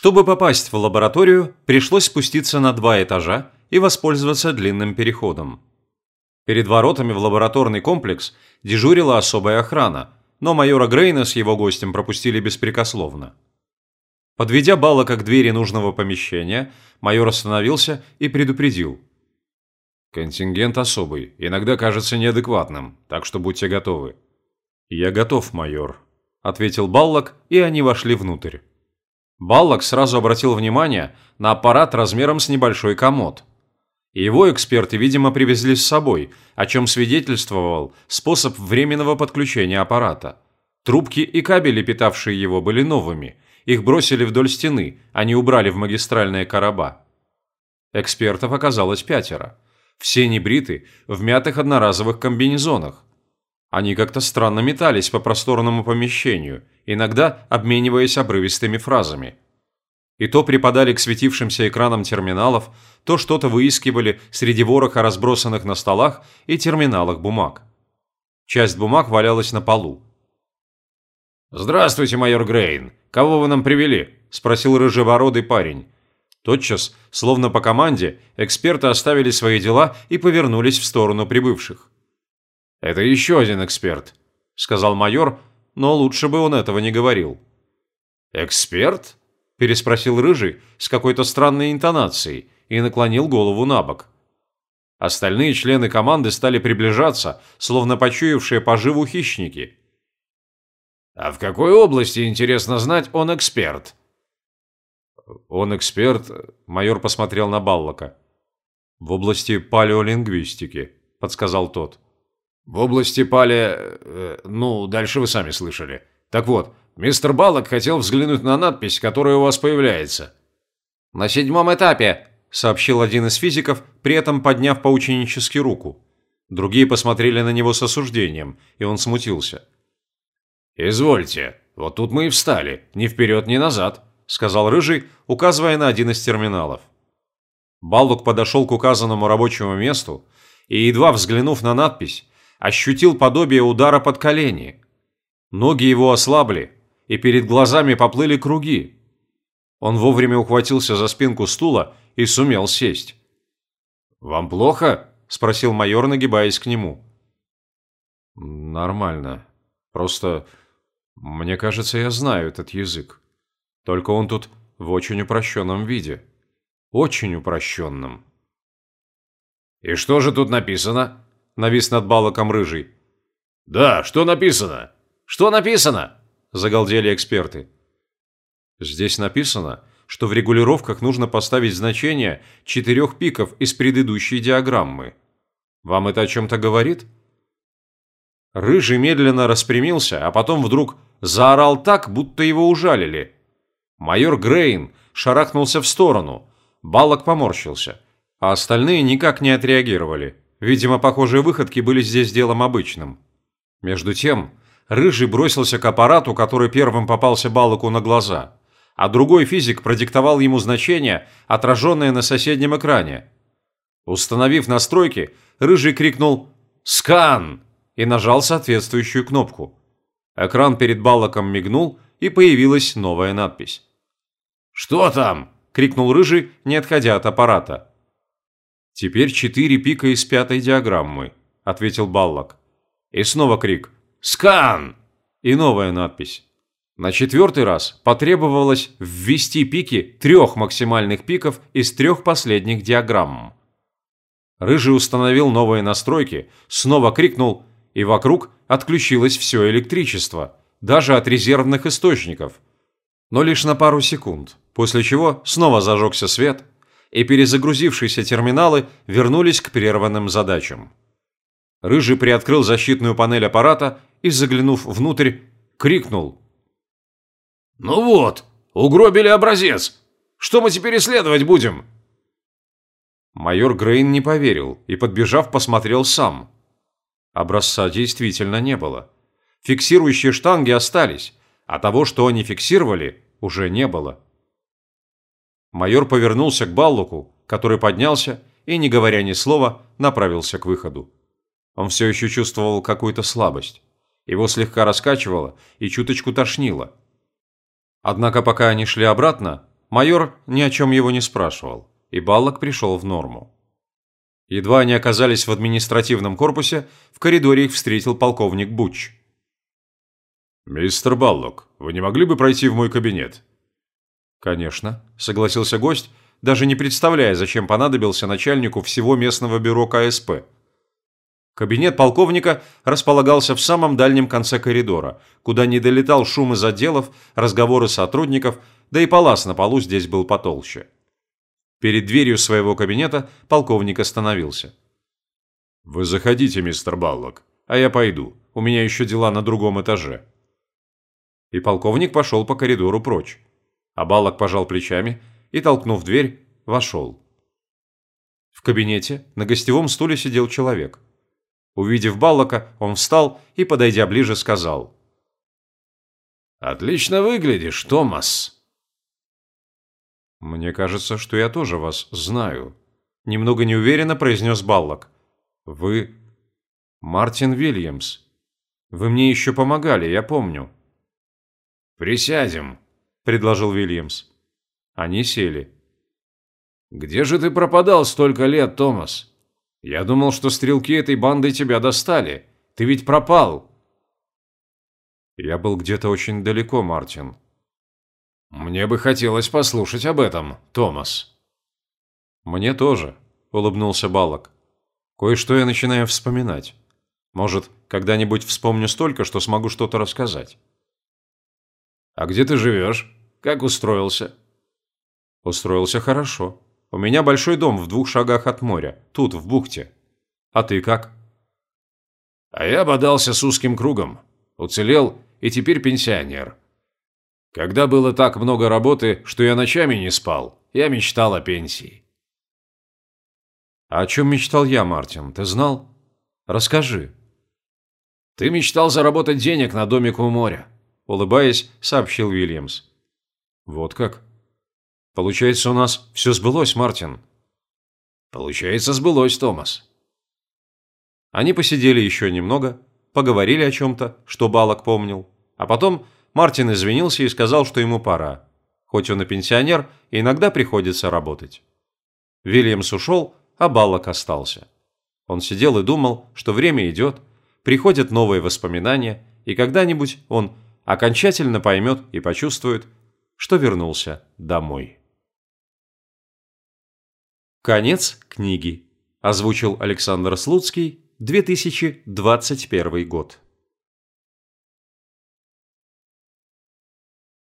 Чтобы попасть в лабораторию, пришлось спуститься на два этажа и воспользоваться длинным переходом. Перед воротами в лабораторный комплекс дежурила особая охрана, но майора Грейна с его гостем пропустили беспрекословно. Подведя Баллока к двери нужного помещения, майор остановился и предупредил. «Контингент особый, иногда кажется неадекватным, так что будьте готовы». «Я готов, майор», – ответил Баллок, и они вошли внутрь. Баллок сразу обратил внимание на аппарат размером с небольшой комод. Его эксперты, видимо, привезли с собой, о чем свидетельствовал способ временного подключения аппарата. Трубки и кабели, питавшие его, были новыми. Их бросили вдоль стены, а не убрали в магистральные короба. Экспертов оказалось пятеро. Все небриты, в мятых одноразовых комбинезонах. Они как-то странно метались по просторному помещению, иногда обмениваясь обрывистыми фразами. И то припадали к светившимся экранам терминалов, то что-то выискивали среди вороха разбросанных на столах и терминалах бумаг. Часть бумаг валялась на полу. «Здравствуйте, майор Грейн. Кого вы нам привели?» – спросил рыжебородый парень. Тотчас, словно по команде, эксперты оставили свои дела и повернулись в сторону прибывших. «Это еще один эксперт», – сказал майор, но лучше бы он этого не говорил. «Эксперт?» – переспросил Рыжий с какой-то странной интонацией и наклонил голову на бок. Остальные члены команды стали приближаться, словно почуявшие поживу хищники. «А в какой области, интересно знать, он эксперт?» «Он эксперт», – майор посмотрел на Баллока. «В области палеолингвистики», – подсказал тот. В области Пали... Э, ну, дальше вы сами слышали. Так вот, мистер Баллок хотел взглянуть на надпись, которая у вас появляется. «На седьмом этапе», – сообщил один из физиков, при этом подняв поученически руку. Другие посмотрели на него с осуждением, и он смутился. «Извольте, вот тут мы и встали, ни вперед, ни назад», – сказал Рыжий, указывая на один из терминалов. Баллук подошел к указанному рабочему месту и, едва взглянув на надпись, ощутил подобие удара под колени. Ноги его ослабли, и перед глазами поплыли круги. Он вовремя ухватился за спинку стула и сумел сесть. «Вам плохо?» – спросил майор, нагибаясь к нему. «Нормально. Просто, мне кажется, я знаю этот язык. Только он тут в очень упрощенном виде. Очень упрощенном». «И что же тут написано?» Навис над балоком рыжий. «Да, что написано? Что написано?» – загалдели эксперты. Здесь написано, что в регулировках нужно поставить значение четырех пиков из предыдущей диаграммы. Вам это о чем-то говорит? Рыжий медленно распрямился, а потом вдруг заорал так, будто его ужалили. Майор Грейн шарахнулся в сторону, Балок поморщился, а остальные никак не отреагировали. Видимо, похожие выходки были здесь делом обычным. Между тем, Рыжий бросился к аппарату, который первым попался Балоку на глаза, а другой физик продиктовал ему значение, отраженное на соседнем экране. Установив настройки, Рыжий крикнул «Скан!» и нажал соответствующую кнопку. Экран перед Баллоком мигнул, и появилась новая надпись. «Что там?» – крикнул Рыжий, не отходя от аппарата. «Теперь четыре пика из пятой диаграммы», – ответил Баллок. И снова крик «Скан!» и новая надпись. На четвертый раз потребовалось ввести пики трех максимальных пиков из трех последних диаграмм. Рыжий установил новые настройки, снова крикнул, и вокруг отключилось все электричество, даже от резервных источников. Но лишь на пару секунд, после чего снова зажегся свет – и перезагрузившиеся терминалы вернулись к прерванным задачам. Рыжий приоткрыл защитную панель аппарата и, заглянув внутрь, крикнул. «Ну вот, угробили образец! Что мы теперь исследовать будем?» Майор Грейн не поверил и, подбежав, посмотрел сам. Образца действительно не было. Фиксирующие штанги остались, а того, что они фиксировали, уже не было. Майор повернулся к Баллуку, который поднялся и, не говоря ни слова, направился к выходу. Он все еще чувствовал какую-то слабость. Его слегка раскачивало и чуточку тошнило. Однако пока они шли обратно, майор ни о чем его не спрашивал, и Баллок пришел в норму. Едва они оказались в административном корпусе, в коридоре их встретил полковник Буч. «Мистер Баллок, вы не могли бы пройти в мой кабинет?» «Конечно», – согласился гость, даже не представляя, зачем понадобился начальнику всего местного бюро КСП. Кабинет полковника располагался в самом дальнем конце коридора, куда не долетал шум из отделов, разговоры сотрудников, да и палас на полу здесь был потолще. Перед дверью своего кабинета полковник остановился. «Вы заходите, мистер Баллок, а я пойду. У меня еще дела на другом этаже». И полковник пошел по коридору прочь. А Баллок пожал плечами и, толкнув дверь, вошел. В кабинете на гостевом стуле сидел человек – Увидев Баллока, он встал и, подойдя ближе, сказал. «Отлично выглядишь, Томас». «Мне кажется, что я тоже вас знаю», – немного неуверенно произнес Баллок. «Вы Мартин Вильямс. Вы мне еще помогали, я помню». «Присядем», – предложил Вильямс. Они сели. «Где же ты пропадал столько лет, Томас?» Я думал, что стрелки этой банды тебя достали. Ты ведь пропал. Я был где-то очень далеко, Мартин. Мне бы хотелось послушать об этом, Томас. Мне тоже, улыбнулся Балок. Кое-что я начинаю вспоминать. Может, когда-нибудь вспомню столько, что смогу что-то рассказать. А где ты живешь? Как устроился? Устроился хорошо. У меня большой дом в двух шагах от моря, тут, в бухте. А ты как?» «А я бодался с узким кругом. Уцелел и теперь пенсионер. Когда было так много работы, что я ночами не спал, я мечтал о пенсии». «А о чем мечтал я, Мартин, ты знал? Расскажи». «Ты мечтал заработать денег на домик у моря», – улыбаясь, сообщил Уильямс. «Вот как?» Получается, у нас все сбылось, Мартин. Получается, сбылось, Томас. Они посидели еще немного, поговорили о чем-то, что Балок помнил, а потом Мартин извинился и сказал, что ему пора. Хоть он и пенсионер, иногда приходится работать. Вильямс ушел, а Баллок остался. Он сидел и думал, что время идет, приходят новые воспоминания, и когда-нибудь он окончательно поймет и почувствует, что вернулся домой. Конец книги. Озвучил Александр Слуцкий, 2021 год.